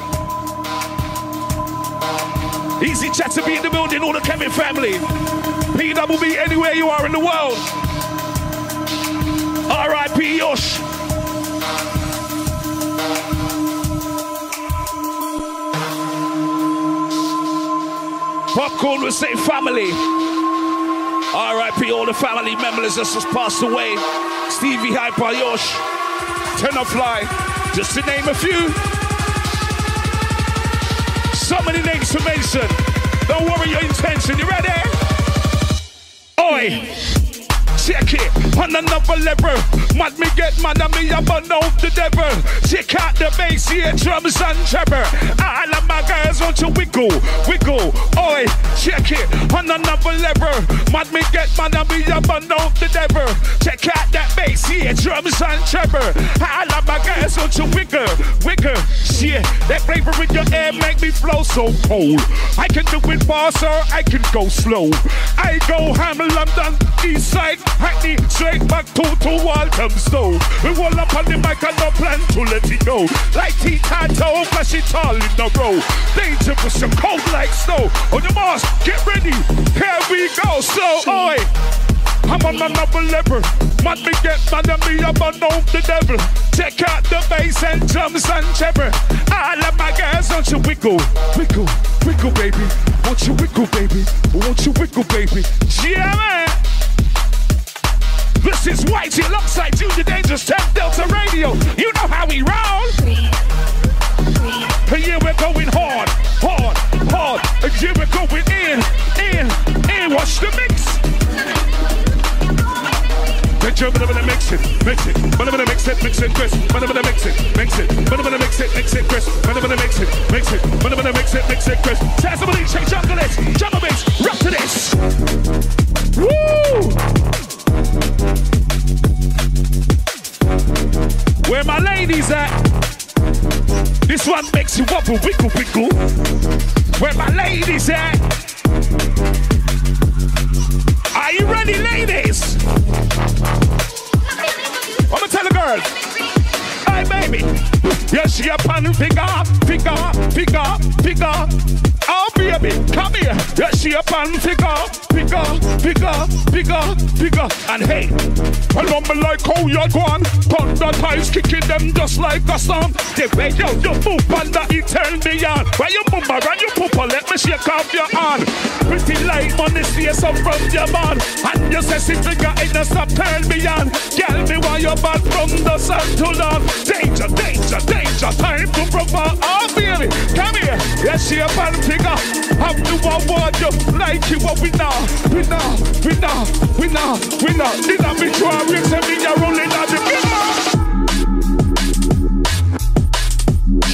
Speaker 30: Easy chat to be in the building, all the Kevin family. PWB anywhere you are in the world. R.I.P. Yosh. Popcorn will say family. R.I.P. all the family members that just passed away. Stevie Hyper, Yosh, Tenor Fly, just to name a few. So many names to mention. Don't worry your intention. You ready? Oi! Check it on another level. Mad me get mad at me, I burn out the devil. Check out the bass, yeah, drums and treble. All of my girls want to wiggle, wiggle. Oi, check it on another level. Mad me get mad at me, I burn out the devil. Check out that bass, yeah, drums and treble. All of my girls want to wiggle, wiggle. Yeah, that flavor in your air make me flow so cold. I can do it fast or I can go slow. I go ham London, east side, Hackney, straight back to, to Walthamstow. We roll up on the mic and no plan to let it go. Like T-Tato, flash it all in the row. Dangerous and cold like snow. On the mask, get ready, here we go. So, oi. I'm on another level. Mad me get mad at me, I'm on the devil. Check out the bass and drums and treble. All of my girls, want you wiggle, wiggle, wiggle, baby. Want you wiggle, baby. Want you wiggle, baby. Yeah, man. This is Whitey alongside Junior Dangerous 10 Delta Radio. You know how we roll. And yeah, we're going hard, hard, hard. And yeah, we're going in, in, in. Watch the mix. The German gonna mix it, mix it. Man, I'm gonna mix it, mix it, Chris. Man, I'm gonna mix it, mix it. Man, I'm gonna mix it, mix it, Chris. Man, I'm gonna mix it, mix it. Man, I'm gonna mix it, mix it, Chris. Tell somebody, shake jungle it, jungle bass, rock to this. Woo! Where my ladies at? This one makes you wobble, wiggle, wiggle. Where my ladies at? Are you ready, ladies? I'ma tell a girl. Hey, baby. Yes, a pan figure, figure, figure, figure. Oh, baby, come here. Yes, a pan figure, figure, figure, figure, figure. And hey, I love like how you go on. Thunder ties kicking them just like a storm. The way you, you move that it turn me. Why you move around, you poop, let me shake off your hand. Pretty light money, see some from your man. And you say, sit figure in the stop, turn me on. Girl, me why you bad from the sun to dawn. Danger, danger, danger, time to provide. Oh, baby, come here. Yes, she a bad figure. Have to award you like you we know, we know, we know. Did I be sure say me a rolling on the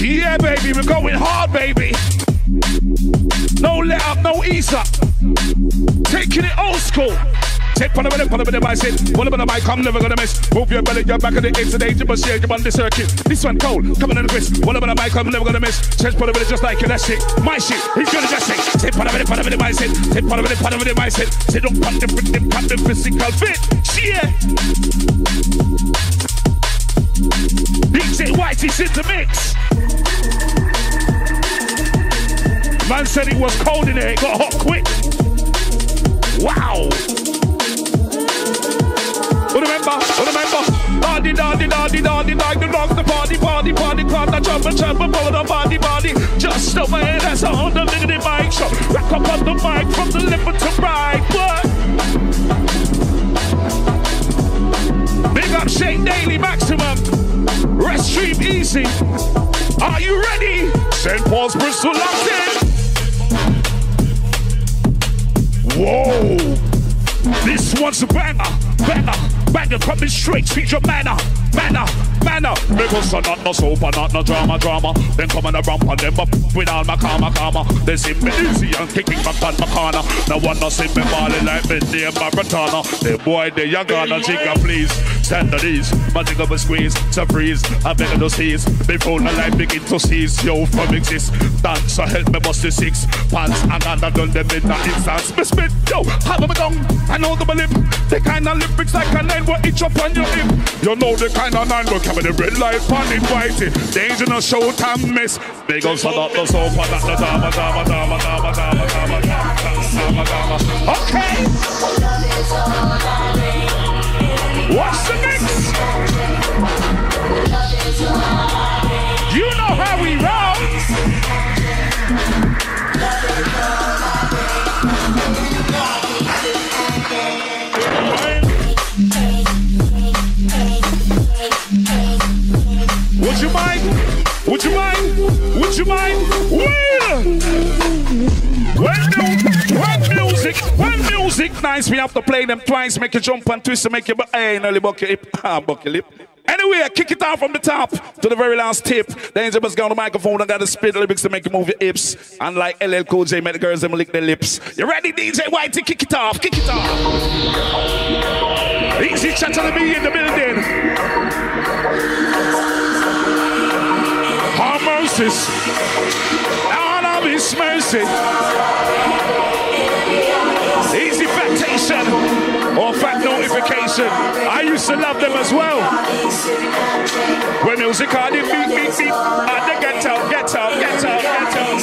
Speaker 30: Yeah, baby, we're going hard, baby. No let up, no ease up. Taking it old school. Sit for the minute, for the minute, I sit. One of the mic, I'm never gonna miss. Move your belly, your back of the and eight, but share you on the circuit. This one cold, coming in the wrist. Of the I'm never gonna miss. Chest for the minute, just like you, that's it. My shit, he's gonna just say. Sit for the minute, for the minute, I sit. Sit for the minute, for the minute, I sit. Sit up on the rhythm, on the physical fit. Yeah. DJ Whitey's in the mix. Man said it was cold in there, it got hot quick. Wow. Remember, remember, daddy, daddy, daddy, daddy, like the dog, the party, party, party, crowd, the jump and and the body, body. Just the way that's on the little mic show. Rock up on the mic from the liver to right. What? Big up Shane Daily Maximum. Rest stream easy. Are you ready? St. Paul's Bristol locked in. Whoa! This one's a banger, banger, banger coming straight, treat your manner, manner, manner. Because I'm not no soap and not no drama, drama. Then come on a ramp and them up with all my karma, karma. They see me easy and kicking back on my corner. No one no see me balling like me near Maratona. The boy, they young gonna jigger, please. Stand at ease, my jigger will squeeze, to freeze. I beg to seize before my life begin to cease. Yo, from exist, dance, so help me bust the six pants. And I done them in the instance. Me spit, yo, am I gone? I know the lip, the kind of lyrics like a nine will itch up on your hip. You know the kind of nine come in the red light, pan it whitey. Danger no show time miss. Big on son of the soap, and not the dama, dama, dama, dama, dama, dama, dama, dama. Okay. What's the next? You know how we roll. Would you mind? Would you mind? Well, when, when music, when music nice, we have to play them twice, make you jump and twist and make you, hey, nearly buck your hip, *laughs* ah, buck your lip. Anyway, kick it out from the top to the very last tip. You just go on the microphone and got to spit lyrics to make you move your hips. And like LL Cool J, make the girls them lick their lips. You ready, DJ Whitey? Kick it off, kick it off. Easy chat to be in the building. Harmosis. Lord of His mercy. Easy factation or fat notification. I used to love them as well. When music hard, it beat, beat, beat. And they get out, get out, get out, get out.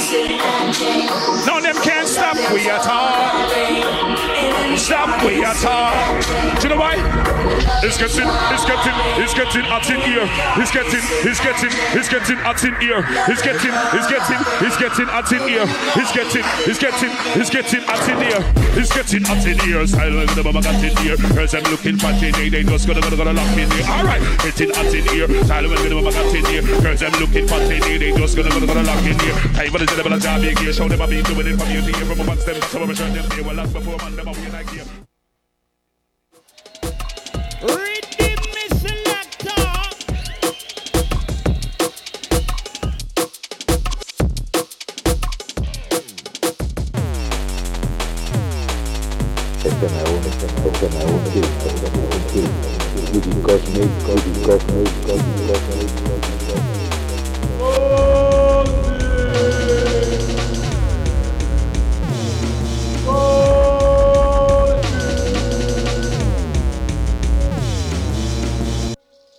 Speaker 30: Of them can't stop we at all. Stop we at all. Do you know why? It's getting, it's getting, it's getting hot in here. It's getting, it's getting, it's getting hot in here. It's getting, it's getting, it's getting hot in here. It's getting, it's getting, it's getting hot in here. It's getting hot in here. Silent the mama got in here. Girls I'm looking fat in here. They just gonna gonna gonna lock in here. All right, getting hot in here. Silent the mama got in here. Girls I'm looking fat in here. They just gonna gonna gonna lock in here. Hey, but it's a job here. Show them I been doing it from you to here. From amongst them, some of shirt them here. Well, lock before man them in like here.
Speaker 37: Redeem me selector.
Speaker 38: Este me une, este me une, sí, este me une, sí. Music Kosmik, music Kosmik, Kosmik, Kosmik.